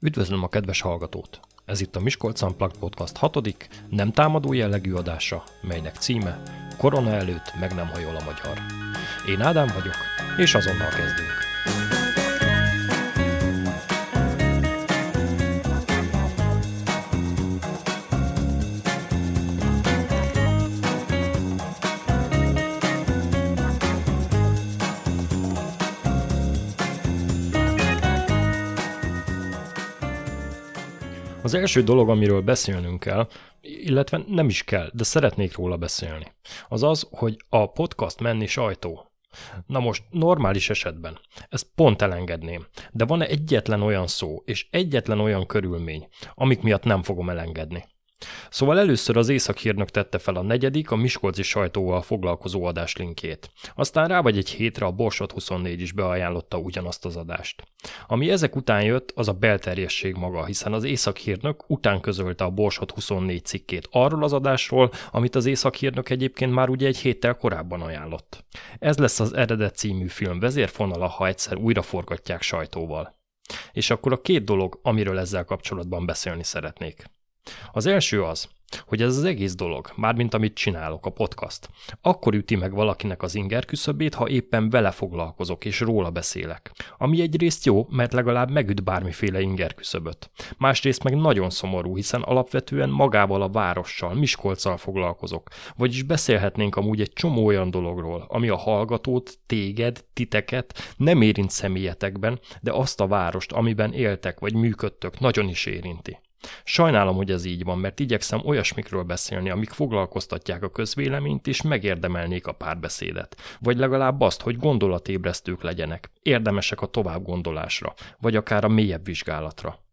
Üdvözlöm a kedves hallgatót! Ez itt a Miskolc Unplugged Podcast hatodik, nem támadó jellegű adása, melynek címe Korona előtt meg nem hajol a magyar. Én Ádám vagyok, és azonnal kezdünk. Első dolog, amiről beszélnünk kell, illetve nem is kell, de szeretnék róla beszélni, az az, hogy a podcast menni sajtó. Na most normális esetben ezt pont elengedném, de van egyetlen olyan szó és egyetlen olyan körülmény, amik miatt nem fogom elengedni. Szóval először az Észak-hírnök tette fel a negyedik, a Miskolci sajtóval foglalkozó adás linkjét. Aztán rá vagy egy hétre a Borsot 24 is beajánlotta ugyanazt az adást. Ami ezek után jött, az a belterjesség maga, hiszen az Észak-hírnök után közölte a Borsot 24 cikkét arról az adásról, amit az Észak-hírnök egyébként már ugye egy héttel korábban ajánlott. Ez lesz az eredet című film vezérfonala, ha egyszer újra forgatják sajtóval. És akkor a két dolog, amiről ezzel kapcsolatban beszélni szeretnék. Az első az, hogy ez az egész dolog, mármint amit csinálok, a podcast, akkor üti meg valakinek az inger küszöbét, ha éppen vele foglalkozok és róla beszélek. Ami egyrészt jó, mert legalább megüt bármiféle inger küszöböt. Másrészt meg nagyon szomorú, hiszen alapvetően magával a várossal, Miskolccal foglalkozok. Vagyis beszélhetnénk amúgy egy csomó olyan dologról, ami a hallgatót, téged, titeket nem érint személyetekben, de azt a várost, amiben éltek vagy működtök, nagyon is érinti. Sajnálom, hogy ez így van, mert igyekszem olyasmikről beszélni, amik foglalkoztatják a közvéleményt, és megérdemelnék a párbeszédet. Vagy legalább azt, hogy gondolatébresztők legyenek, érdemesek a tovább gondolásra, vagy akár a mélyebb vizsgálatra.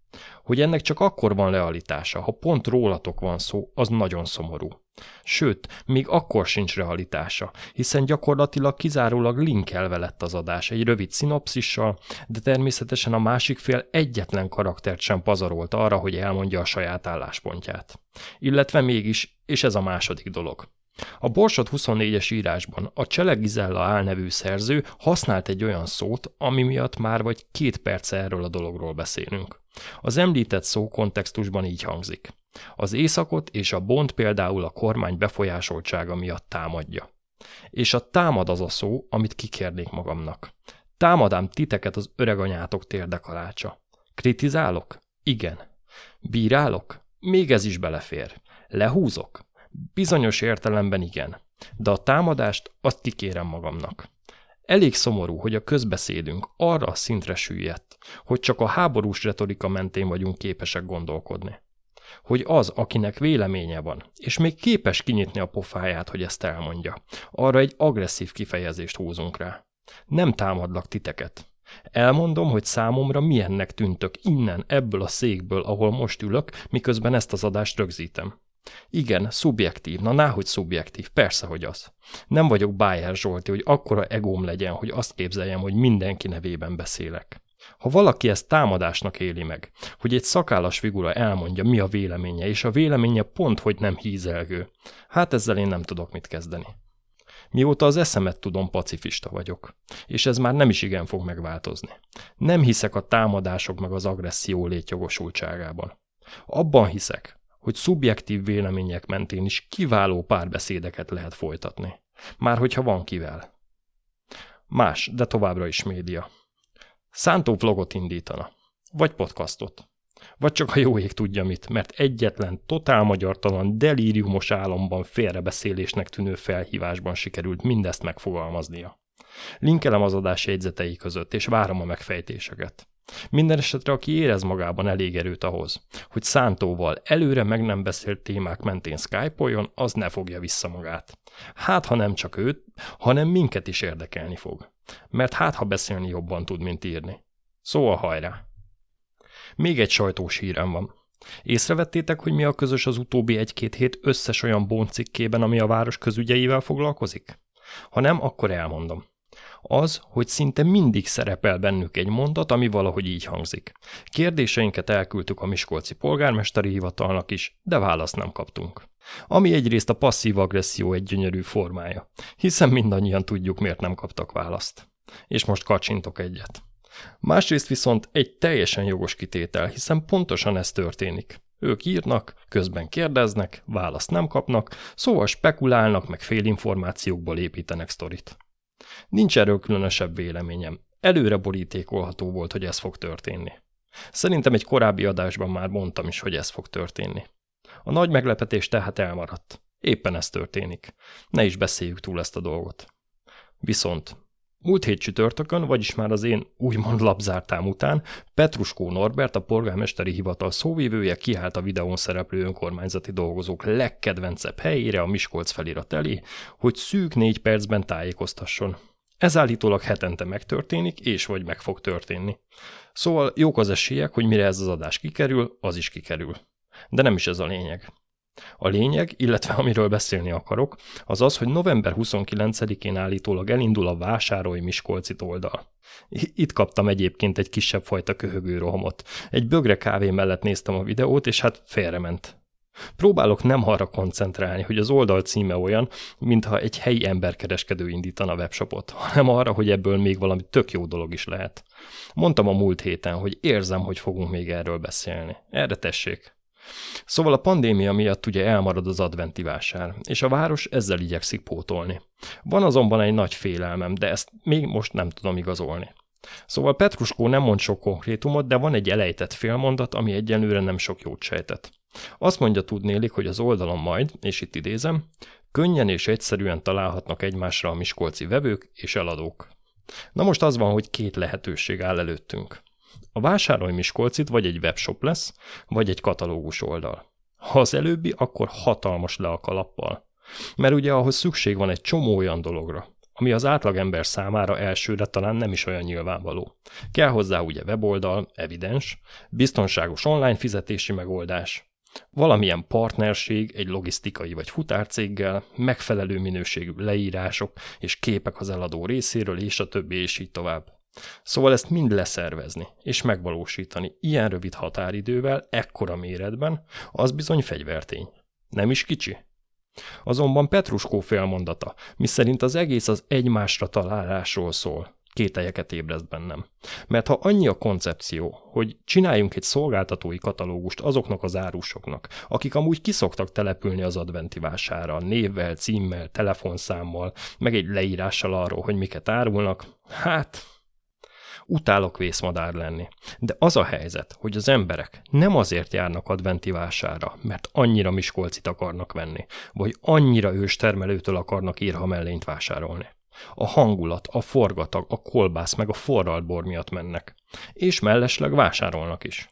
Hogy ennek csak akkor van realitása, ha pont rólatok van szó, az nagyon szomorú. Sőt, még akkor sincs realitása, hiszen gyakorlatilag kizárólag linkelve lett az adás egy rövid szinopszissal, de természetesen a másik fél egyetlen karaktert sem pazarolt arra, hogy elmondja a saját álláspontját. Illetve mégis, és ez a második dolog. A Borsot 24-es írásban a Csele Gizella álnevű szerző használt egy olyan szót, ami miatt már vagy két perce erről a dologról beszélünk. Az említett szó kontextusban így hangzik. Az északot és a bont például a kormány befolyásoltsága miatt támadja. És a támad az a szó, amit kikérnék magamnak. Támadám titeket az öreganyátok térdekalácsa. Kritizálok? Igen. Bírálok? Még ez is belefér. Lehúzok? Bizonyos értelemben igen. De a támadást azt kikérem magamnak. Elég szomorú, hogy a közbeszédünk arra a szintre süllyedt, hogy csak a háborús retorika mentén vagyunk képesek gondolkodni. Hogy az, akinek véleménye van, és még képes kinyitni a pofáját, hogy ezt elmondja, arra egy agresszív kifejezést húzunk rá. Nem támadlak titeket. Elmondom, hogy számomra milyennek tűntök innen, ebből a székből, ahol most ülök, miközben ezt az adást rögzítem. Igen, szubjektív, na náhogy szubjektív, persze, hogy az. Nem vagyok Bájer Zsolti, hogy akkora egóm legyen, hogy azt képzeljem, hogy mindenki nevében beszélek. Ha valaki ezt támadásnak éli meg, hogy egy szakállas figura elmondja, mi a véleménye, és a véleménye pont, hogy nem hízelgő, hát ezzel én nem tudok mit kezdeni. Mióta az eszemet tudom, pacifista vagyok. És ez már nem is igen fog megváltozni. Nem hiszek a támadások meg az agresszió létjogosultságában. Abban hiszek, hogy szubjektív vélemények mentén is kiváló párbeszédeket lehet folytatni. Már hogyha van kivel. Más, de továbbra is média. Szántó vlogot indítana. Vagy podcastot. Vagy csak a jó ég tudja mit, mert egyetlen totál magyartalan, delíriumos álomban félrebeszélésnek tűnő felhívásban sikerült mindezt megfogalmaznia. Linkelem az adás jegyzetei között, és várom a megfejtéseket. Minden esetre, aki érez magában elég erőt ahhoz, hogy szántóval előre meg nem beszélt témák mentén skype az ne fogja vissza magát. Hát, ha nem csak őt, hanem minket is érdekelni fog. Mert hát, ha beszélni jobban tud, mint írni. Szóval hajrá! Még egy sajtós hírem van. Észrevettétek, hogy mi a közös az utóbbi egy-két hét összes olyan bóncikkében, ami a város közügyeivel foglalkozik? Ha nem, akkor elmondom az, hogy szinte mindig szerepel bennük egy mondat, ami valahogy így hangzik. Kérdéseinket elküldtük a Miskolci polgármesteri hivatalnak is, de választ nem kaptunk. Ami egyrészt a passzív agresszió egy gyönyörű formája, hiszen mindannyian tudjuk, miért nem kaptak választ. És most kacsintok egyet. Másrészt viszont egy teljesen jogos kitétel, hiszen pontosan ez történik. Ők írnak, közben kérdeznek, választ nem kapnak, szóval spekulálnak, meg félinformációkból építenek sztorit. Nincs erről különösebb véleményem. Előre borítékolható volt, hogy ez fog történni. Szerintem egy korábbi adásban már mondtam is, hogy ez fog történni. A nagy meglepetés tehát elmaradt. Éppen ez történik. Ne is beszéljük túl ezt a dolgot. Viszont Múlt hét csütörtökön, vagyis már az én úgymond labzártám után, Petruskó Norbert, a polgármesteri hivatal szóvívője kiállt a videón szereplő önkormányzati dolgozók legkedvencebb helyére a Miskolc felirat elé, hogy szűk négy percben tájékoztasson. Ez állítólag hetente megtörténik, és vagy meg fog történni. Szóval jók az esélyek, hogy mire ez az adás kikerül, az is kikerül. De nem is ez a lényeg. A lényeg, illetve amiről beszélni akarok, az az, hogy november 29-én állítólag elindul a vásárolj Miskolci oldal. Itt kaptam egyébként egy kisebb fajta köhögő rohamot. Egy bögre kávé mellett néztem a videót, és hát félrement. Próbálok nem arra koncentrálni, hogy az oldal címe olyan, mintha egy helyi emberkereskedő indítana webshopot, hanem arra, hogy ebből még valami tök jó dolog is lehet. Mondtam a múlt héten, hogy érzem, hogy fogunk még erről beszélni. Erre tessék. Szóval a pandémia miatt ugye elmarad az adventi vásár, és a város ezzel igyekszik pótolni. Van azonban egy nagy félelmem, de ezt még most nem tudom igazolni. Szóval Petruskó nem mond sok konkrétumot, de van egy elejtett félmondat, ami egyenlőre nem sok jót sejtett. Azt mondja tudnélik, hogy az oldalon majd, és itt idézem, könnyen és egyszerűen találhatnak egymásra a miskolci vevők és eladók. Na most az van, hogy két lehetőség áll előttünk. A vásárolj Miskolcit vagy egy webshop lesz, vagy egy katalógus oldal. Ha az előbbi, akkor hatalmas le a kalappal. Mert ugye ahhoz szükség van egy csomó olyan dologra, ami az átlagember számára elsőre talán nem is olyan nyilvánvaló. Kell hozzá ugye weboldal, evidens, biztonságos online fizetési megoldás, valamilyen partnerség egy logisztikai vagy futárcéggel, megfelelő minőségű leírások és képek az eladó részéről, és a többi, és így tovább. Szóval ezt mind leszervezni és megvalósítani ilyen rövid határidővel, ekkora méretben, az bizony fegyvertény. Nem is kicsi. Azonban Petruskó félmondata, miszerint az egész az egymásra találásról szól, kételyeket ébreszt bennem. Mert ha annyi a koncepció, hogy csináljunk egy szolgáltatói katalógust azoknak az árusoknak, akik amúgy kiszoktak települni az adventi vására, névvel, címmel, telefonszámmal, meg egy leírással arról, hogy miket árulnak, hát Utálok vészmadár lenni. De az a helyzet, hogy az emberek nem azért járnak adventi vására, mert annyira miskolcit akarnak venni, vagy annyira őstermelőtől akarnak írha mellényt vásárolni. A hangulat, a forgatag, a kolbász meg a forralt bor miatt mennek. És mellesleg vásárolnak is.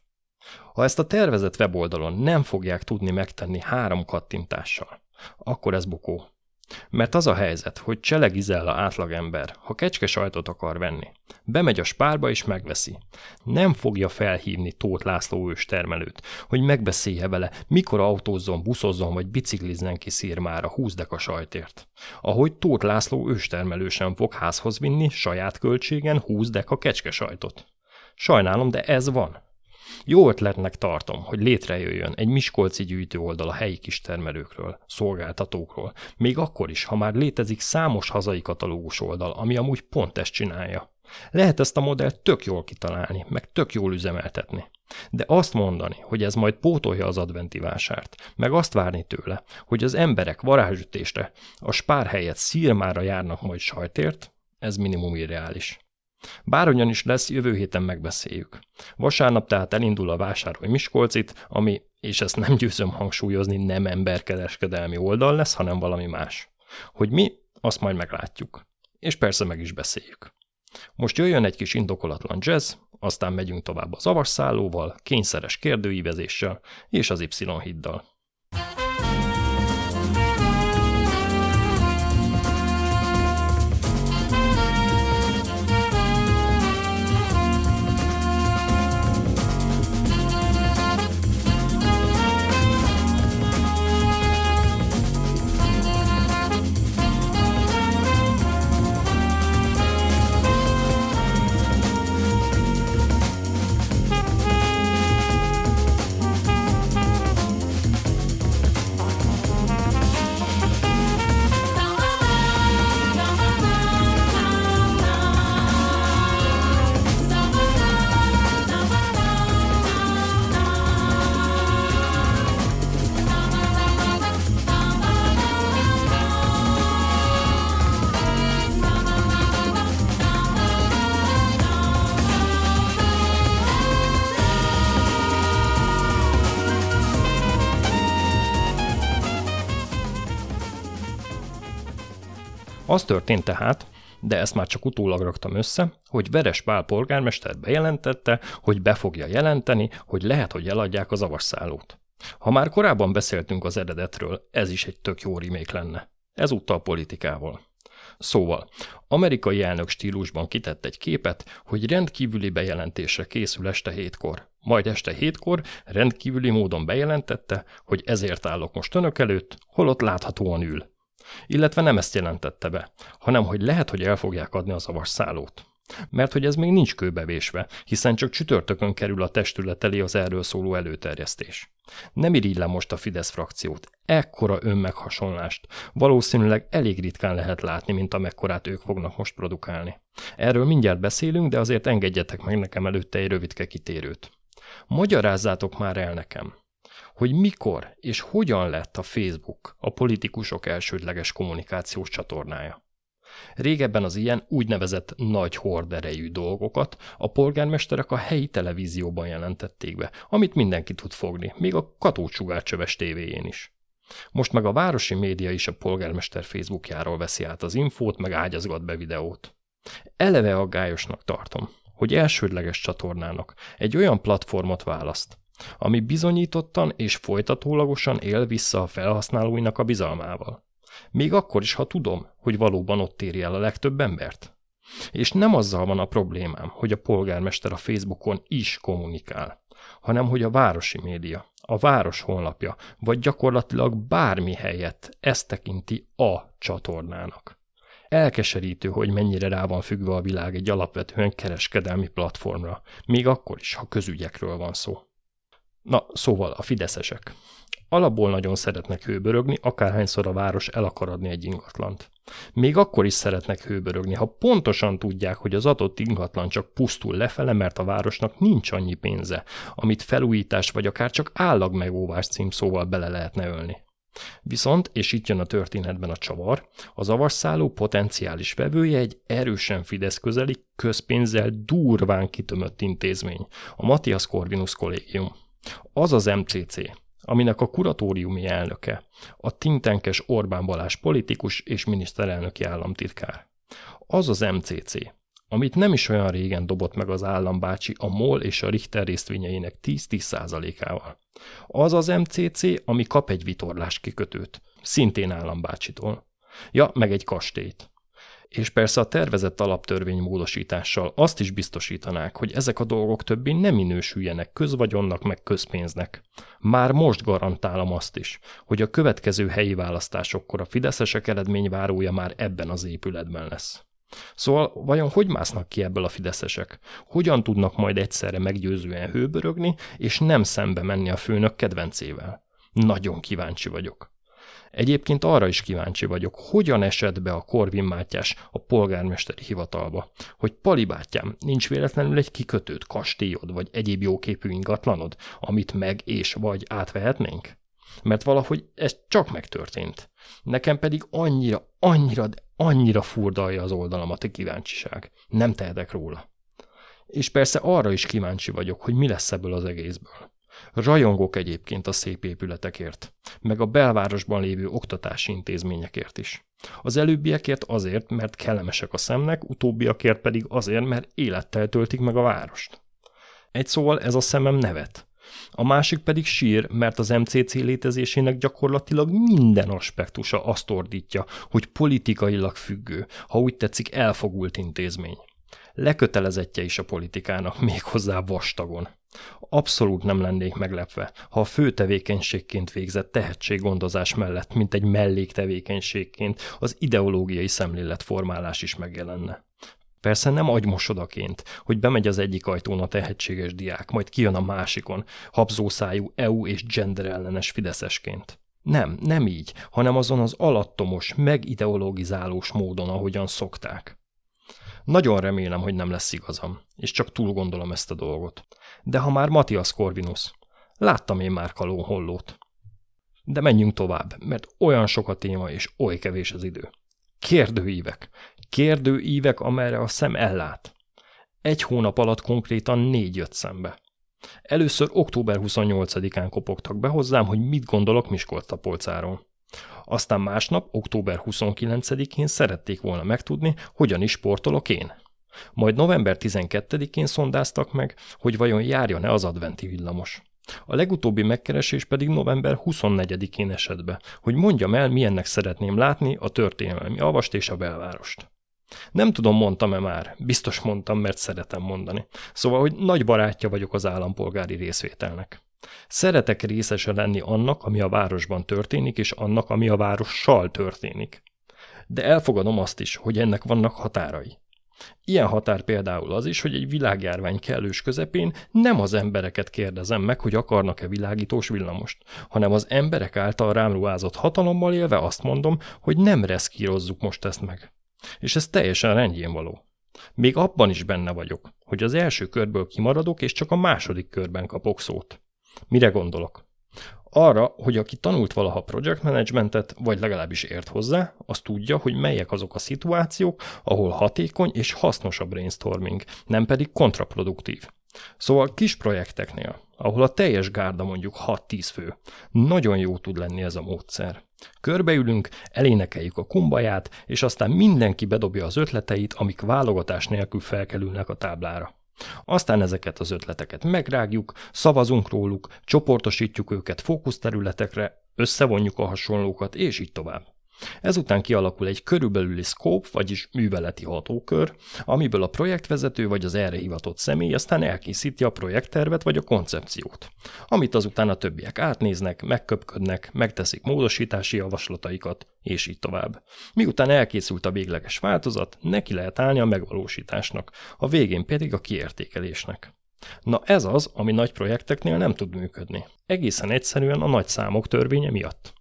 Ha ezt a tervezett weboldalon nem fogják tudni megtenni három kattintással, akkor ez bukó. Mert az a helyzet, hogy cselegizella átlagember, ha kecske sajtot akar venni, bemegy a spárba és megveszi. Nem fogja felhívni Tóth László őstermelőt, hogy megbeszélje vele, mikor autózzon, buszozzon vagy biciklizzen ki szírmára 20 deka sajtért. Ahogy Tóth László őstermelő sem fog házhoz vinni saját költségen 20 deka kecske sajtot. Sajnálom, de ez van. Jó ötletnek tartom, hogy létrejöjjön egy Miskolci gyűjtő oldal a helyi kistermelőkről, szolgáltatókról, még akkor is, ha már létezik számos hazai katalógus oldal, ami amúgy pont ezt csinálja. Lehet ezt a modellt tök jól kitalálni, meg tök jól üzemeltetni. De azt mondani, hogy ez majd pótolja az adventi vásárt, meg azt várni tőle, hogy az emberek varázsütésre a spár helyett szírmára járnak majd sajtért, ez minimum irreális. Bárhogyan is lesz, jövő héten megbeszéljük. Vasárnap tehát elindul a vásárolj Miskolcit, ami, és ezt nem győzöm hangsúlyozni, nem emberkereskedelmi oldal lesz, hanem valami más. Hogy mi, azt majd meglátjuk. És persze meg is beszéljük. Most jöjjön egy kis indokolatlan jazz, aztán megyünk tovább az avasszállóval, kényszeres kérdőívezéssel és az Y-hiddal. Történt tehát, de ezt már csak utólag raktam össze, hogy Veres Pál polgármester bejelentette, hogy be fogja jelenteni, hogy lehet, hogy eladják az avasszállót. Ha már korábban beszéltünk az eredetről, ez is egy tök jó remake lenne. Ezúttal politikával. Szóval, amerikai elnök stílusban kitett egy képet, hogy rendkívüli bejelentésre készül este hétkor. Majd este hétkor rendkívüli módon bejelentette, hogy ezért állok most önök előtt, holott láthatóan ül. Illetve nem ezt jelentette be, hanem hogy lehet, hogy el fogják adni az avasszállót. Mert hogy ez még nincs kőbevésve, hiszen csak csütörtökön kerül a testület elé az erről szóló előterjesztés. Nem irigylem most a Fidesz frakciót. Ekkora önmeghasonlást valószínűleg elég ritkán lehet látni, mint amekkorát ők fognak most produkálni. Erről mindjárt beszélünk, de azért engedjetek meg nekem előtte egy rövidke kitérőt. Magyarázzátok már el nekem, hogy mikor és hogyan lett a Facebook a politikusok elsődleges kommunikációs csatornája. Régebben az ilyen úgynevezett nagy horderejű dolgokat a polgármesterek a helyi televízióban jelentették be, amit mindenki tud fogni, még a katócsugárcsöves tévéjén is. Most meg a városi média is a polgármester Facebookjáról veszi át az infót, meg ágyazgat be videót. Eleve aggályosnak tartom, hogy elsődleges csatornának egy olyan platformot választ, ami bizonyítottan és folytatólagosan él vissza a felhasználóinak a bizalmával. Még akkor is, ha tudom, hogy valóban ott éri el a legtöbb embert. És nem azzal van a problémám, hogy a polgármester a Facebookon is kommunikál, hanem hogy a városi média, a város honlapja, vagy gyakorlatilag bármi helyett ezt tekinti a csatornának. Elkeserítő, hogy mennyire rá van függve a világ egy alapvetően kereskedelmi platformra, még akkor is, ha közügyekről van szó. Na, szóval a fideszesek. Alapból nagyon szeretnek hőbörögni, akárhányszor a város el akar adni egy ingatlant. Még akkor is szeretnek hőbörögni, ha pontosan tudják, hogy az adott ingatlan csak pusztul lefele, mert a városnak nincs annyi pénze, amit felújítás vagy akár csak állagmegóvás címszóval bele lehetne ölni. Viszont, és itt jön a történetben a csavar, az avasszálló potenciális vevője egy erősen Fidesz közeli, közpénzzel durván kitömött intézmény, a Matthias Corvinus kollégium. Az az MCC, aminek a kuratóriumi elnöke, a tintenkes Orbán Balázs politikus és miniszterelnöki államtitkár. Az az MCC, amit nem is olyan régen dobott meg az állambácsi a MOL és a Richter részvényeinek 10-10%-ával. Az az MCC, ami kap egy vitorlás kikötőt, szintén állambácsitól. Ja, meg egy kastélyt és persze a tervezett alaptörvény módosítással azt is biztosítanák, hogy ezek a dolgok többé nem minősüljenek közvagyonnak meg közpénznek. Már most garantálom azt is, hogy a következő helyi választásokkor a fideszesek eredményvárója már ebben az épületben lesz. Szóval vajon hogy másznak ki ebből a fideszesek? Hogyan tudnak majd egyszerre meggyőzően hőbörögni, és nem szembe menni a főnök kedvencével? Nagyon kíváncsi vagyok. Egyébként arra is kíváncsi vagyok, hogyan esett be a Korvin Mátyás a polgármesteri hivatalba, hogy Pali bátyám, nincs véletlenül egy kikötőt, kastélyod vagy egyéb jóképű ingatlanod, amit meg és vagy átvehetnénk? Mert valahogy ez csak megtörtént. Nekem pedig annyira, annyira, annyira furdalja az oldalamat a kíváncsiság. Nem tehetek róla. És persze arra is kíváncsi vagyok, hogy mi lesz ebből az egészből. Rajongok egyébként a szép épületekért, meg a belvárosban lévő oktatási intézményekért is. Az előbbiekért azért, mert kellemesek a szemnek, utóbbiakért pedig azért, mert élettel töltik meg a várost. Egy szóval ez a szemem nevet. A másik pedig sír, mert az MCC létezésének gyakorlatilag minden aspektusa azt ordítja, hogy politikailag függő, ha úgy tetszik elfogult intézmény. Lekötelezettje is a politikának, méghozzá vastagon. Abszolút nem lennék meglepve, ha a fő tevékenységként végzett tehetséggondozás mellett, mint egy melléktevékenységként az ideológiai szemléletformálás is megjelenne. Persze nem agymosodaként, hogy bemegy az egyik ajtón a tehetséges diák, majd kijön a másikon, habzószájú EU és genderellenes fideszesként. Nem, nem így, hanem azon az alattomos, megideologizálós módon, ahogyan szokták. Nagyon remélem, hogy nem lesz igazam, és csak túl gondolom ezt a dolgot. De ha már Matthias Corvinus, láttam én már Kalón hollót. De menjünk tovább, mert olyan sok a téma, és oly kevés az idő. Kérdőívek. Kérdőívek, amerre a szem ellát. Egy hónap alatt konkrétan négy jött szembe. Először október 28-án kopogtak be hozzám, hogy mit gondolok Miskolc polcáról. Aztán másnap, október 29-én szerették volna megtudni, hogyan is sportolok én. Majd november 12-én szondáztak meg, hogy vajon járjon-e az adventi villamos. A legutóbbi megkeresés pedig november 24-én esett be, hogy mondjam el, milyennek szeretném látni a történelmi avast és a belvárost. Nem tudom, mondtam-e már. Biztos mondtam, mert szeretem mondani. Szóval, hogy nagy barátja vagyok az állampolgári részvételnek. Szeretek részese lenni annak, ami a városban történik, és annak, ami a várossal történik. De elfogadom azt is, hogy ennek vannak határai. Ilyen határ például az is, hogy egy világjárvány kellős közepén nem az embereket kérdezem meg, hogy akarnak-e világítós villamost, hanem az emberek által rám ruházott hatalommal élve azt mondom, hogy nem reszkírozzuk most ezt meg. És ez teljesen rendjén való. Még abban is benne vagyok, hogy az első körből kimaradok, és csak a második körben kapok szót. Mire gondolok? Arra, hogy aki tanult valaha project managementet, vagy legalábbis ért hozzá, az tudja, hogy melyek azok a szituációk, ahol hatékony és hasznos a brainstorming, nem pedig kontraproduktív. Szóval kis projekteknél, ahol a teljes gárda mondjuk 6-10 fő, nagyon jó tud lenni ez a módszer. Körbeülünk, elénekeljük a kumbaját, és aztán mindenki bedobja az ötleteit, amik válogatás nélkül felkelülnek a táblára. Aztán ezeket az ötleteket megrágjuk, szavazunk róluk, csoportosítjuk őket fókuszterületekre, összevonjuk a hasonlókat, és így tovább. Ezután kialakul egy körülbelüli scope, vagyis műveleti hatókör, amiből a projektvezető vagy az erre hivatott személy aztán elkészíti a projekttervet vagy a koncepciót, amit azután a többiek átnéznek, megköpködnek, megteszik módosítási javaslataikat, és így tovább. Miután elkészült a végleges változat, neki lehet állni a megvalósításnak, a végén pedig a kiértékelésnek. Na ez az, ami nagy projekteknél nem tud működni. Egészen egyszerűen a nagy számok törvénye miatt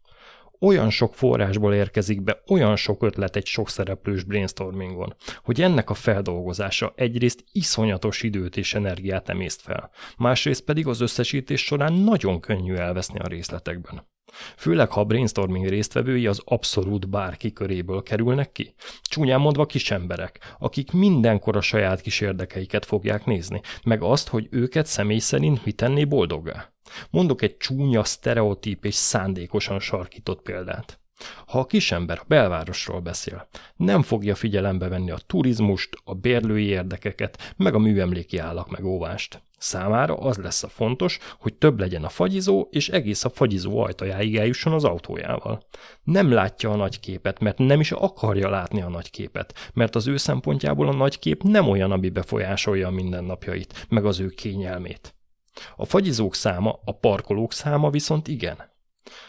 olyan sok forrásból érkezik be, olyan sok ötlet egy sok szereplős brainstormingon, hogy ennek a feldolgozása egyrészt iszonyatos időt és energiát emészt fel, másrészt pedig az összesítés során nagyon könnyű elveszni a részletekben. Főleg, ha a brainstorming résztvevői az abszolút bárki köréből kerülnek ki. Csúnyán mondva kis emberek, akik mindenkor a saját kis érdekeiket fogják nézni, meg azt, hogy őket személy szerint mi tenné boldoggá. Mondok egy csúnya, sztereotíp és szándékosan sarkított példát. Ha a kisember a belvárosról beszél, nem fogja figyelembe venni a turizmust, a bérlői érdekeket, meg a műemléki állak megóvást. Számára az lesz a fontos, hogy több legyen a fagyizó, és egész a fagyizó ajtajáig eljusson az autójával. Nem látja a nagy képet, mert nem is akarja látni a nagy képet, mert az ő szempontjából a nagy kép nem olyan, ami befolyásolja a mindennapjait, meg az ő kényelmét. A fagyizók száma, a parkolók száma viszont igen.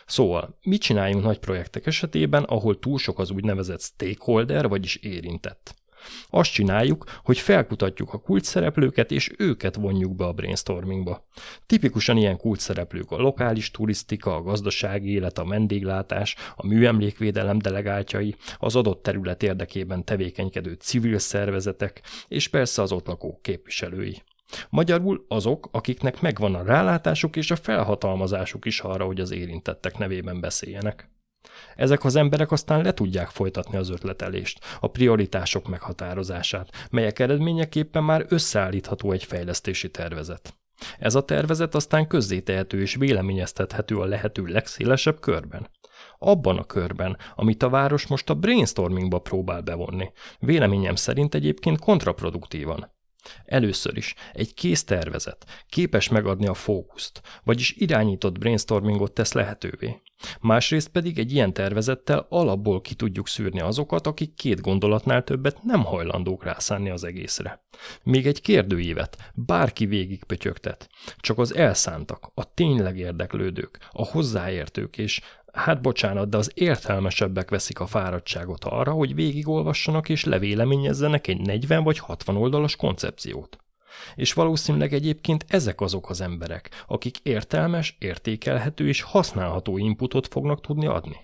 Szóval, mit csináljunk nagy projektek esetében, ahol túl sok az úgynevezett stakeholder, vagyis érintett? Azt csináljuk, hogy felkutatjuk a kulcsszereplőket, és őket vonjuk be a brainstormingba. Tipikusan ilyen kulcsszereplők a lokális turisztika, a gazdasági élet, a vendéglátás, a műemlékvédelem delegáltjai, az adott terület érdekében tevékenykedő civil szervezetek, és persze az ott lakók képviselői. Magyarul azok, akiknek megvan a rálátásuk és a felhatalmazásuk is arra, hogy az érintettek nevében beszéljenek. Ezek az emberek aztán le tudják folytatni az ötletelést, a prioritások meghatározását, melyek eredményeképpen már összeállítható egy fejlesztési tervezet. Ez a tervezet aztán közzétehető és véleményeztethető a lehető legszélesebb körben. Abban a körben, amit a város most a brainstormingba próbál bevonni. Véleményem szerint egyébként kontraproduktívan. Először is egy kész tervezet képes megadni a fókuszt, vagyis irányított brainstormingot tesz lehetővé. Másrészt pedig egy ilyen tervezettel alapból ki tudjuk szűrni azokat, akik két gondolatnál többet nem hajlandók rászánni az egészre. Még egy kérdőívet bárki végigpötyögtet, csak az elszántak, a tényleg érdeklődők, a hozzáértők és hát bocsánat, de az értelmesebbek veszik a fáradtságot arra, hogy végigolvassanak és levéleményezzenek egy 40 vagy 60 oldalas koncepciót. És valószínűleg egyébként ezek azok az emberek, akik értelmes, értékelhető és használható inputot fognak tudni adni.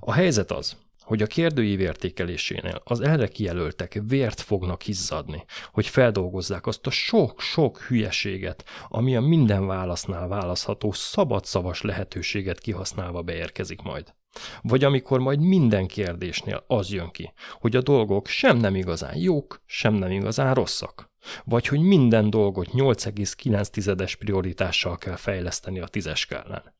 A helyzet az, hogy a kérdőív értékelésénél az erre kijelöltek vért fognak izzadni, hogy feldolgozzák azt a sok-sok hülyeséget, ami a minden válasznál választható szabadszavas lehetőséget kihasználva beérkezik majd. Vagy amikor majd minden kérdésnél az jön ki, hogy a dolgok sem nem igazán jók, sem nem igazán rosszak. Vagy hogy minden dolgot 8,9-es prioritással kell fejleszteni a tízes skálán.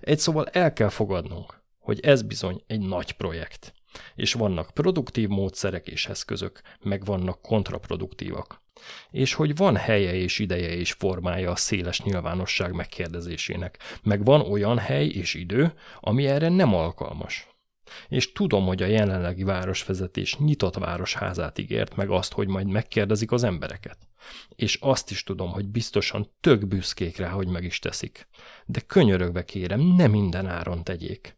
Egy szóval el kell fogadnunk, hogy ez bizony egy nagy projekt. És vannak produktív módszerek és eszközök, meg vannak kontraproduktívak. És hogy van helye és ideje és formája a széles nyilvánosság megkérdezésének, meg van olyan hely és idő, ami erre nem alkalmas. És tudom, hogy a jelenlegi városvezetés nyitott városházát ígért, meg azt, hogy majd megkérdezik az embereket. És azt is tudom, hogy biztosan tök büszkék rá, hogy meg is teszik. De könyörögve kérem, ne minden áron tegyék.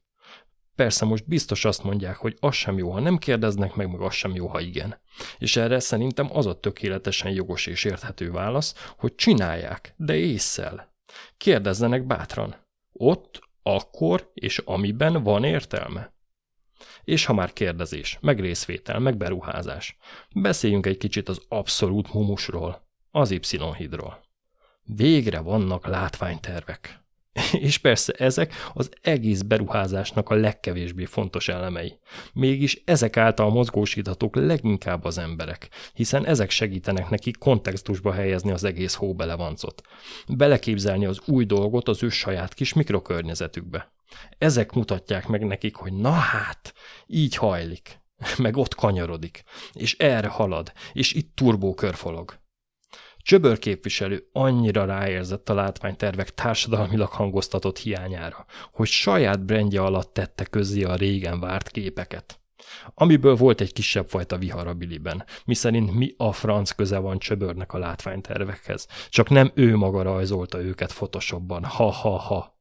Persze most biztos azt mondják, hogy az sem jó, ha nem kérdeznek meg, meg az sem jó, ha igen. És erre szerintem az a tökéletesen jogos és érthető válasz, hogy csinálják, de észszel. Kérdezzenek bátran. Ott, akkor és amiben van értelme. És ha már kérdezés, meg részvétel, meg beruházás, beszéljünk egy kicsit az abszolút mumusról, az Y-hidról. Végre vannak látványtervek. És persze ezek az egész beruházásnak a legkevésbé fontos elemei. Mégis ezek által mozgósíthatók leginkább az emberek, hiszen ezek segítenek neki kontextusba helyezni az egész hóbelevancot. Beleképzelni az új dolgot az ő saját kis mikrokörnyezetükbe. Ezek mutatják meg nekik, hogy na hát, így hajlik, meg ott kanyarodik, és erre halad, és itt turbókörfolog. Csöbör képviselő annyira ráérzett a látványtervek társadalmilag hangoztatott hiányára, hogy saját brendje alatt tette közzé a régen várt képeket. Amiből volt egy kisebb fajta vihar a biliben, miszerint mi a franc köze van Csöbörnek a látványtervekhez, csak nem ő maga rajzolta őket Photoshopban, ha-ha-ha.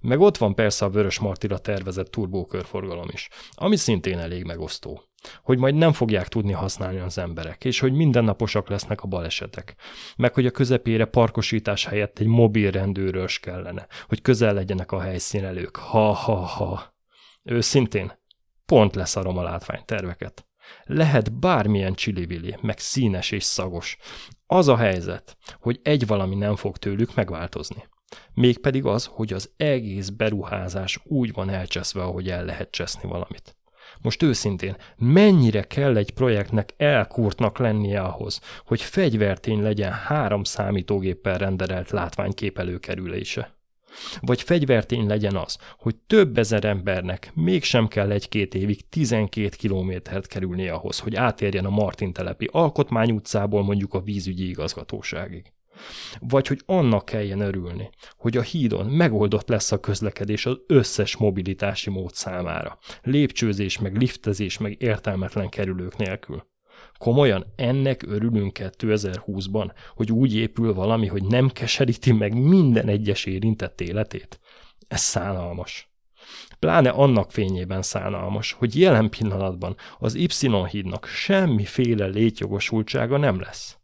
Meg ott van persze a Vörös Martira tervezett turbókörforgalom is, ami szintén elég megosztó. Hogy majd nem fogják tudni használni az emberek, és hogy mindennaposak lesznek a balesetek. Meg hogy a közepére parkosítás helyett egy mobil rendőrös kellene, hogy közel legyenek a helyszínelők. Ha-ha-ha. Őszintén, pont leszarom a látványterveket. Lehet bármilyen csilivili, meg színes és szagos. Az a helyzet, hogy egy valami nem fog tőlük megváltozni. Mégpedig az, hogy az egész beruházás úgy van elcseszve, ahogy el lehet cseszni valamit. Most őszintén, mennyire kell egy projektnek elkurtnak lennie ahhoz, hogy fegyvertény legyen három számítógéppel renderelt látványkép előkerülése? Vagy fegyvertény legyen az, hogy több ezer embernek mégsem kell egy-két évig 12 kilométert kerülni ahhoz, hogy átérjen a Martin telepi Alkotmány utcából mondjuk a vízügyi igazgatóságig. Vagy hogy annak kelljen örülni, hogy a hídon megoldott lesz a közlekedés az összes mobilitási mód számára. Lépcsőzés, meg liftezés, meg értelmetlen kerülők nélkül. Komolyan ennek örülünk 2020-ban, hogy úgy épül valami, hogy nem keseríti meg minden egyes érintett életét? Ez szánalmas. Pláne annak fényében szánalmas, hogy jelen pillanatban az Y-hídnak semmiféle létjogosultsága nem lesz.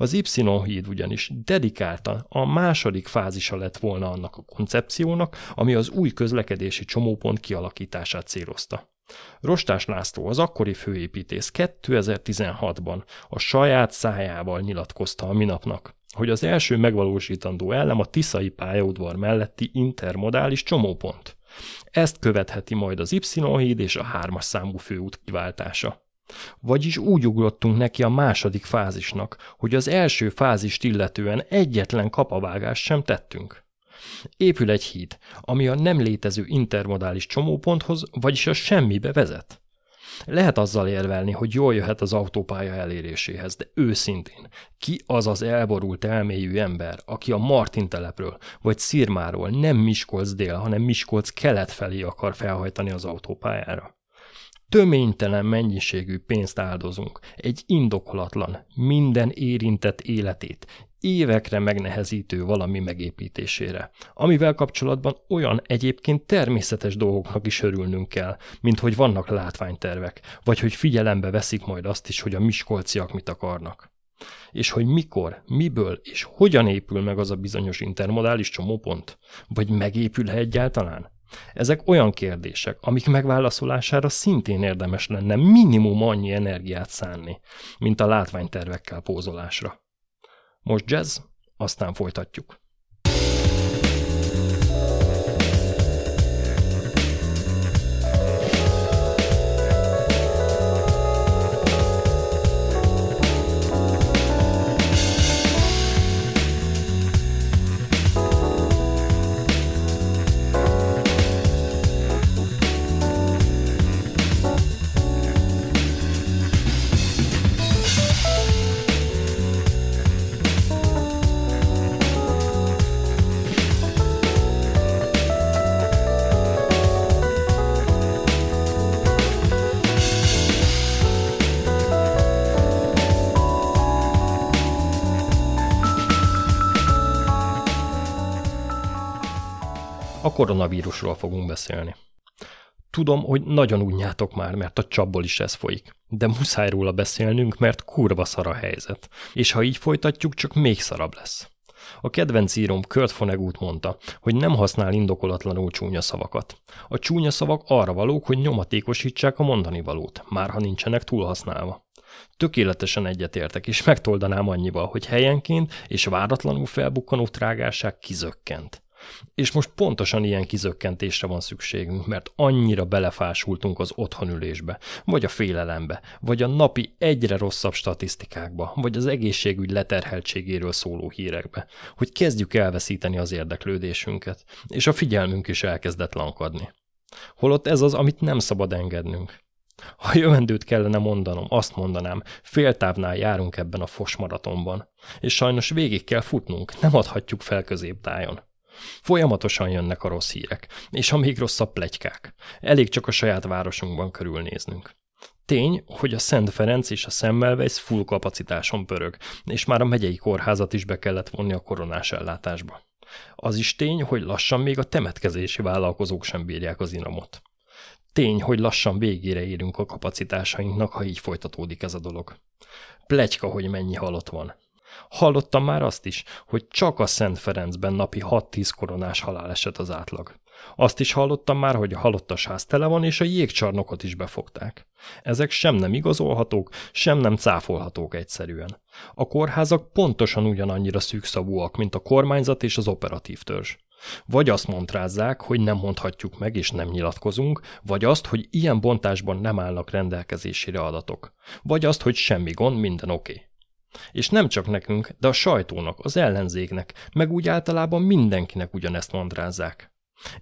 Az Y-híd ugyanis dedikáltan a második fázisa lett volna annak a koncepciónak, ami az új közlekedési csomópont kialakítását célozta. Rostás László, az akkori főépítész 2016-ban a saját szájával nyilatkozta a minapnak, hogy az első megvalósítandó elem a Tiszai pályaudvar melletti intermodális csomópont. Ezt követheti majd az Y-híd és a hármas számú főút kiváltása. Vagyis úgy ugrottunk neki a második fázisnak, hogy az első fázist illetően egyetlen kapavágást sem tettünk. Épül egy híd, ami a nem létező intermodális csomóponthoz, vagyis a semmibe vezet. Lehet azzal érvelni, hogy jól jöhet az autópálya eléréséhez, de őszintén, ki az az elborult elmélyű ember, aki a Martin telepről vagy Szirmáról nem Miskolc dél, hanem Miskolc kelet felé akar felhajtani az autópályára? Töménytelen mennyiségű pénzt áldozunk, egy indokolatlan, minden érintett életét, évekre megnehezítő valami megépítésére, amivel kapcsolatban olyan egyébként természetes dolgoknak is örülnünk kell, mint hogy vannak látványtervek, vagy hogy figyelembe veszik majd azt is, hogy a miskolciak mit akarnak. És hogy mikor, miből és hogyan épül meg az a bizonyos intermodális csomópont? Vagy megépül-e egyáltalán? Ezek olyan kérdések, amik megválaszolására szintén érdemes lenne minimum annyi energiát szánni, mint a látványtervekkel pózolásra. Most jazz, aztán folytatjuk. Koronavírusról fogunk beszélni. Tudom, hogy nagyon unjátok már, mert a csapból is ez folyik. De muszáj róla beszélnünk, mert kurva szar a helyzet. És ha így folytatjuk, csak még szarabb lesz. A kedvenc íróm Kurt Vonnegut mondta, hogy nem használ indokolatlanul csúnya szavakat. A csúnya szavak arra valók, hogy nyomatékosítsák a mondani valót, már ha nincsenek túlhasználva. Tökéletesen egyetértek, és megtoldanám annyival, hogy helyenként és váratlanul felbukkanó trágárság kizökkent. És most pontosan ilyen kizökkentésre van szükségünk, mert annyira belefásultunk az otthonülésbe, vagy a félelembe, vagy a napi egyre rosszabb statisztikákba, vagy az egészségügy leterheltségéről szóló hírekbe, hogy kezdjük elveszíteni az érdeklődésünket, és a figyelmünk is elkezdett lankadni. Holott ez az, amit nem szabad engednünk. Ha jövendőt kellene mondanom, azt mondanám, féltávnál járunk ebben a fos maratonban, és sajnos végig kell futnunk, nem adhatjuk fel középtájon. Folyamatosan jönnek a rossz hírek, és a még rosszabb plegykák. Elég csak a saját városunkban körülnéznünk. Tény, hogy a Szent Ferenc és a Semmelweis full kapacitáson pörög, és már a megyei kórházat is be kellett vonni a koronás ellátásba. Az is tény, hogy lassan még a temetkezési vállalkozók sem bírják az inamot. Tény, hogy lassan végére érünk a kapacitásainknak, ha így folytatódik ez a dolog. Plegyka, hogy mennyi halott van. Hallottam már azt is, hogy csak a Szent Ferencben napi 6-10 koronás haláleset az átlag. Azt is hallottam már, hogy a halottas ház tele van, és a jégcsarnokot is befogták. Ezek sem nem igazolhatók, sem nem cáfolhatók egyszerűen. A kórházak pontosan ugyanannyira szűkszavúak, mint a kormányzat és az operatív törzs. Vagy azt mondrázzák, hogy nem mondhatjuk meg és nem nyilatkozunk, vagy azt, hogy ilyen bontásban nem állnak rendelkezésére adatok. Vagy azt, hogy semmi gond, minden oké. Okay. És nem csak nekünk, de a sajtónak, az ellenzéknek, meg úgy általában mindenkinek ugyanezt mondrázzák.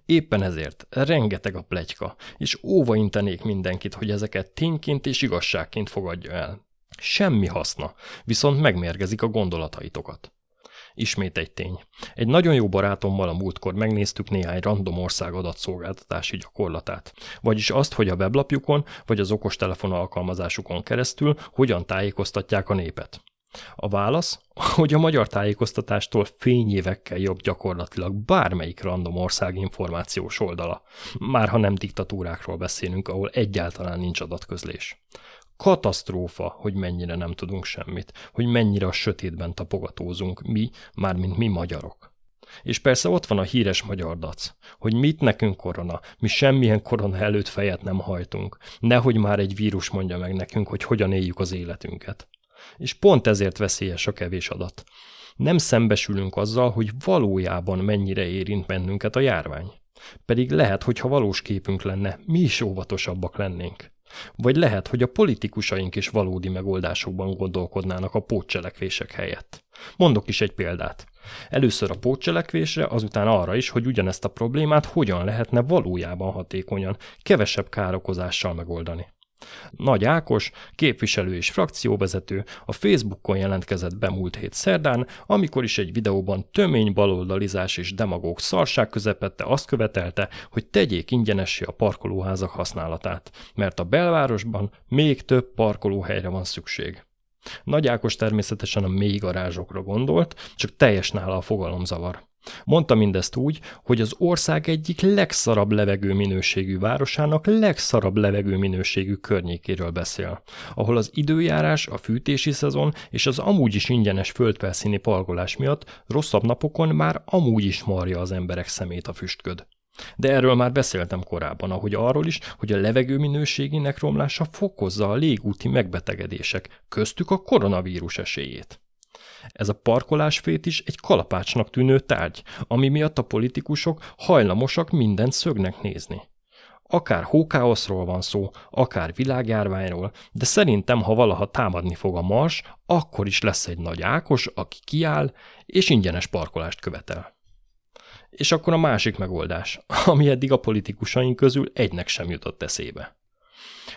Éppen ezért rengeteg a plegyka, és óva intenék mindenkit, hogy ezeket tényként és igazságként fogadja el. Semmi haszna, viszont megmérgezik a gondolataitokat. Ismét egy tény. Egy nagyon jó barátommal a múltkor megnéztük néhány random ország adatszolgáltatási gyakorlatát. Vagyis azt, hogy a weblapjukon vagy az okostelefon alkalmazásukon keresztül hogyan tájékoztatják a népet. A válasz, hogy a magyar tájékoztatástól fényévekkel jobb gyakorlatilag bármelyik random ország információs oldala, már ha nem diktatúrákról beszélünk, ahol egyáltalán nincs adatközlés. Katasztrófa, hogy mennyire nem tudunk semmit, hogy mennyire a sötétben tapogatózunk mi, mármint mi magyarok. És persze ott van a híres magyar dac, hogy mit nekünk korona, mi semmilyen korona előtt fejet nem hajtunk, nehogy már egy vírus mondja meg nekünk, hogy hogyan éljük az életünket. És pont ezért veszélyes a kevés adat. Nem szembesülünk azzal, hogy valójában mennyire érint bennünket a járvány. Pedig lehet, hogy ha valós képünk lenne, mi is óvatosabbak lennénk. Vagy lehet, hogy a politikusaink is valódi megoldásokban gondolkodnának a pótcselekvések helyett. Mondok is egy példát. Először a pótcselekvésre, azután arra is, hogy ugyanezt a problémát hogyan lehetne valójában hatékonyan, kevesebb károkozással megoldani. Nagy Ákos, képviselő és frakcióvezető a Facebookon jelentkezett be múlt hét szerdán, amikor is egy videóban tömény baloldalizás és demagóg szarság közepette azt követelte, hogy tegyék ingyenessé a parkolóházak használatát, mert a belvárosban még több parkolóhelyre van szükség. Nagy Ákos természetesen a mély garázsokra gondolt, csak teljes nála a fogalomzavar. Mondta mindezt úgy, hogy az ország egyik legszarabb levegő minőségű városának legszarabb levegő minőségű környékéről beszél, ahol az időjárás, a fűtési szezon és az amúgy is ingyenes földfelszíni parkolás miatt rosszabb napokon már amúgy is marja az emberek szemét a füstköd. De erről már beszéltem korábban, ahogy arról is, hogy a levegő minőségének romlása fokozza a légúti megbetegedések, köztük a koronavírus esélyét. Ez a parkolásfét is egy kalapácsnak tűnő tárgy, ami miatt a politikusok hajlamosak mindent szögnek nézni. Akár hókáoszról van szó, akár világjárványról, de szerintem, ha valaha támadni fog a mars, akkor is lesz egy nagy Ákos, aki kiáll, és ingyenes parkolást követel. És akkor a másik megoldás, ami eddig a politikusaink közül egynek sem jutott eszébe.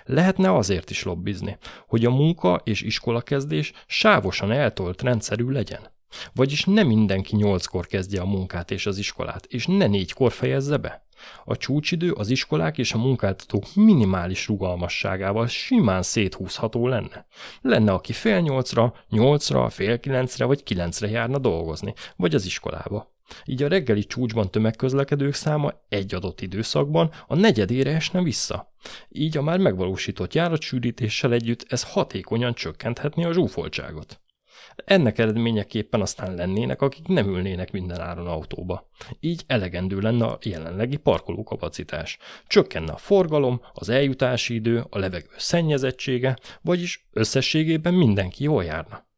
Lehetne azért is lobbizni, hogy a munka és iskolakezdés sávosan eltolt rendszerű legyen. Vagyis ne mindenki nyolckor kezdje a munkát és az iskolát, és ne négykor fejezze be. A csúcsidő az iskolák és a munkáltatók minimális rugalmasságával simán széthúzható lenne. Lenne, aki fél nyolcra, nyolcra, fél kilencre vagy kilencre járna dolgozni, vagy az iskolába. Így a reggeli csúcsban tömegközlekedők száma egy adott időszakban a negyedére esne vissza. Így a már megvalósított járatsűrítéssel együtt ez hatékonyan csökkenthetné a zsúfoltságot. Ennek eredményeképpen aztán lennének, akik nem ülnének minden áron autóba. Így elegendő lenne a jelenlegi parkolókapacitás. Csökkenne a forgalom, az eljutási idő, a levegő szennyezettsége, vagyis összességében mindenki jól járna.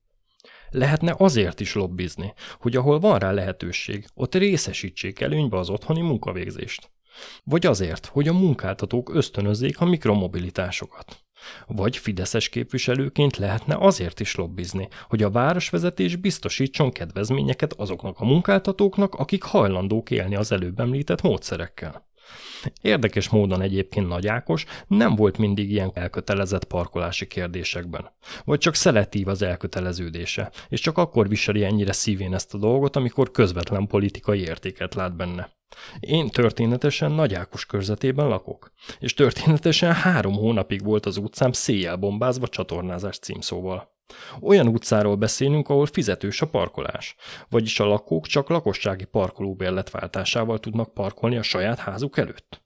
Lehetne azért is lobbizni, hogy ahol van rá lehetőség, ott részesítsék előnybe az otthoni munkavégzést. Vagy azért, hogy a munkáltatók ösztönözzék a mikromobilitásokat. Vagy fideszes képviselőként lehetne azért is lobbizni, hogy a városvezetés biztosítson kedvezményeket azoknak a munkáltatóknak, akik hajlandók élni az előbb említett módszerekkel. Érdekes módon egyébként Nagy Ákos nem volt mindig ilyen elkötelezett parkolási kérdésekben. Vagy csak szeletív az elköteleződése, és csak akkor viseli ennyire szívén ezt a dolgot, amikor közvetlen politikai értéket lát benne. Én történetesen Nagy Ákos körzetében lakok, és történetesen három hónapig volt az utcám széjjel bombázva csatornázás címszóval. Olyan utcáról beszélünk, ahol fizetős a parkolás, vagyis a lakók csak lakossági parkolóbérlet váltásával tudnak parkolni a saját házuk előtt.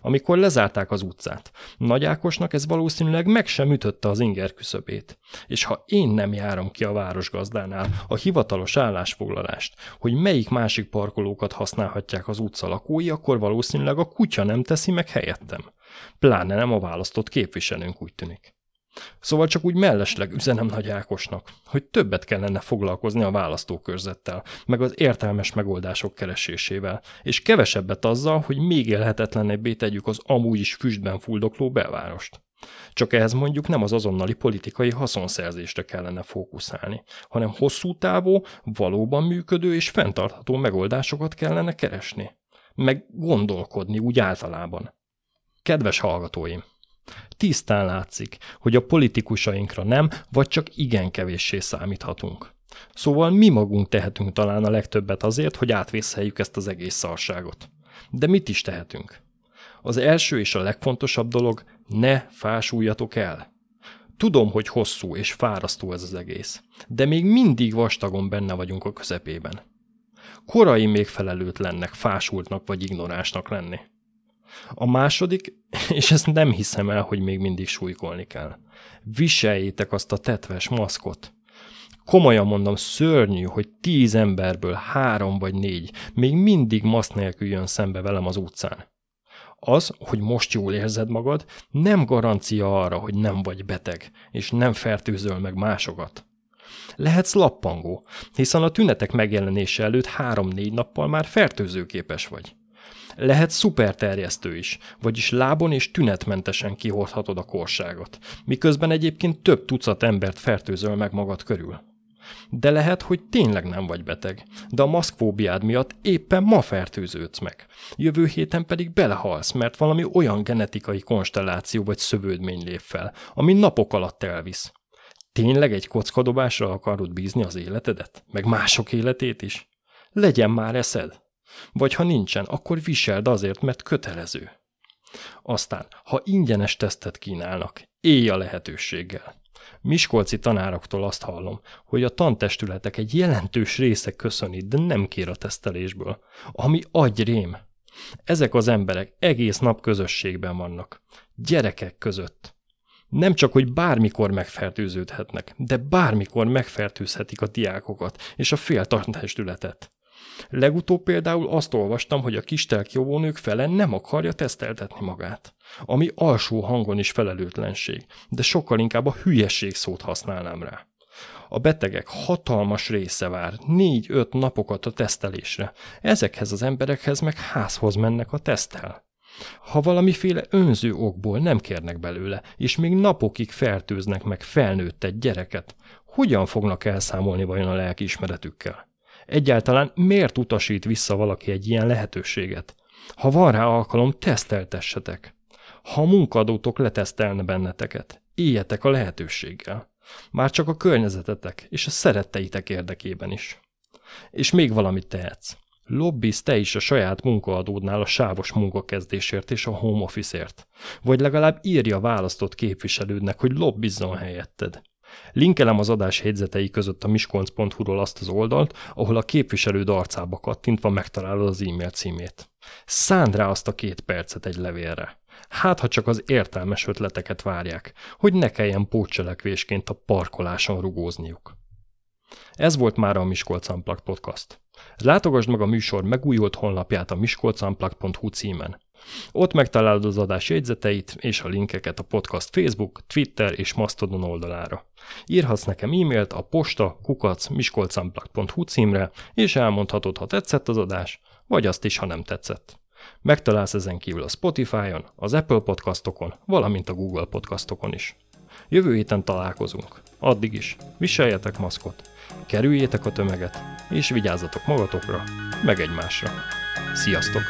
Amikor lezárták az utcát, Nagy Ákosnak ez valószínűleg meg sem ütötte az inger küszöbét. És ha én nem járom ki a városgazdánál a hivatalos állásfoglalást, hogy melyik másik parkolókat használhatják az utca lakói, akkor valószínűleg a kutya nem teszi meg helyettem. Pláne nem a választott képviselőnk úgy tűnik. Szóval csak úgy mellesleg üzenem Nagy Ákosnak, hogy többet kellene foglalkozni a választókörzettel, meg az értelmes megoldások keresésével, és kevesebbet azzal, hogy még élhetetlenebbé tegyük az amúgy is füstben fuldokló belvárost. Csak ehhez mondjuk nem az azonnali politikai haszonszerzésre kellene fókuszálni, hanem hosszú távú, valóban működő és fenntartható megoldásokat kellene keresni. Meg gondolkodni úgy általában. Kedves hallgatóim! Tisztán látszik, hogy a politikusainkra nem, vagy csak igen kevéssé számíthatunk. Szóval mi magunk tehetünk talán a legtöbbet azért, hogy átvészeljük ezt az egész szarságot. De mit is tehetünk? Az első és a legfontosabb dolog, ne fásuljatok el. Tudom, hogy hosszú és fárasztó ez az egész, de még mindig vastagon benne vagyunk a közepében. Korai még felelőtlennek, fásultnak vagy ignorásnak lenni. A második, és ezt nem hiszem el, hogy még mindig súlykolni kell. Viseljétek azt a tetves maszkot. Komolyan mondom, szörnyű, hogy tíz emberből három vagy négy még mindig maszk nélkül jön szembe velem az utcán. Az, hogy most jól érzed magad, nem garancia arra, hogy nem vagy beteg, és nem fertőzöl meg másokat. Lehetsz lappangó, hiszen a tünetek megjelenése előtt három-négy nappal már fertőzőképes vagy. Lehet szuperterjesztő is, vagyis lábon és tünetmentesen kihordhatod a korságot, miközben egyébként több tucat embert fertőzöl meg magad körül. De lehet, hogy tényleg nem vagy beteg, de a maszkfóbiád miatt éppen ma fertőződsz meg. Jövő héten pedig belehalsz, mert valami olyan genetikai konstelláció vagy szövődmény lép fel, ami napok alatt elvisz. Tényleg egy kockadobásra akarod bízni az életedet? Meg mások életét is? Legyen már eszed! Vagy ha nincsen, akkor viseld azért, mert kötelező. Aztán, ha ingyenes tesztet kínálnak, élj a lehetőséggel. Miskolci tanároktól azt hallom, hogy a tantestületek egy jelentős része köszöni, de nem kér a tesztelésből, ami agyrém. Ezek az emberek egész nap közösségben vannak, gyerekek között. Nem csak, hogy bármikor megfertőződhetnek, de bármikor megfertőzhetik a diákokat és a fél tantestületet. Legutóbb például azt olvastam, hogy a kistelk jóvónők fele nem akarja teszteltetni magát. Ami alsó hangon is felelőtlenség, de sokkal inkább a hülyeség szót használnám rá. A betegek hatalmas része vár négy-öt napokat a tesztelésre. Ezekhez az emberekhez meg házhoz mennek a tesztel. Ha valamiféle önző okból nem kérnek belőle, és még napokig fertőznek meg felnőtt gyereket, hogyan fognak elszámolni vajon a lelkiismeretükkel? Egyáltalán miért utasít vissza valaki egy ilyen lehetőséget? Ha van rá alkalom, teszteltessetek. Ha a munkadótok letesztelne benneteket, éljetek a lehetőséggel. Már csak a környezetetek és a szeretteitek érdekében is. És még valamit tehetsz. Lobbiz te is a saját munkaadódnál a sávos munkakezdésért és a home office-ért. Vagy legalább írja választott képviselődnek, hogy lobbizzon helyetted. Linkelem az adás jegyzetei között a miskolc.hu-ról azt az oldalt, ahol a képviselő arcába kattintva megtalálod az e-mail címét. Szánd rá azt a két percet egy levélre. Hát, ha csak az értelmes ötleteket várják, hogy ne kelljen pótcselekvésként a parkoláson rugózniuk. Ez volt már a Miskolc Unplugged Podcast. Látogasd meg a műsor megújult honlapját a miskolcunplugged.hu címen. Ott megtalálod az adás jegyzeteit és a linkeket a podcast Facebook, Twitter és Mastodon oldalára. Írhatsz nekem e-mailt a posta kukac miskolcunplugged.hu címre, és elmondhatod, ha tetszett az adás, vagy azt is, ha nem tetszett. Megtalálsz ezen kívül a Spotify-on, az Apple podcastokon, valamint a Google podcastokon is. Jövő héten találkozunk. Addig is viseljetek maszkot, kerüljétek a tömeget, és vigyázzatok magatokra, meg egymásra. Sziasztok!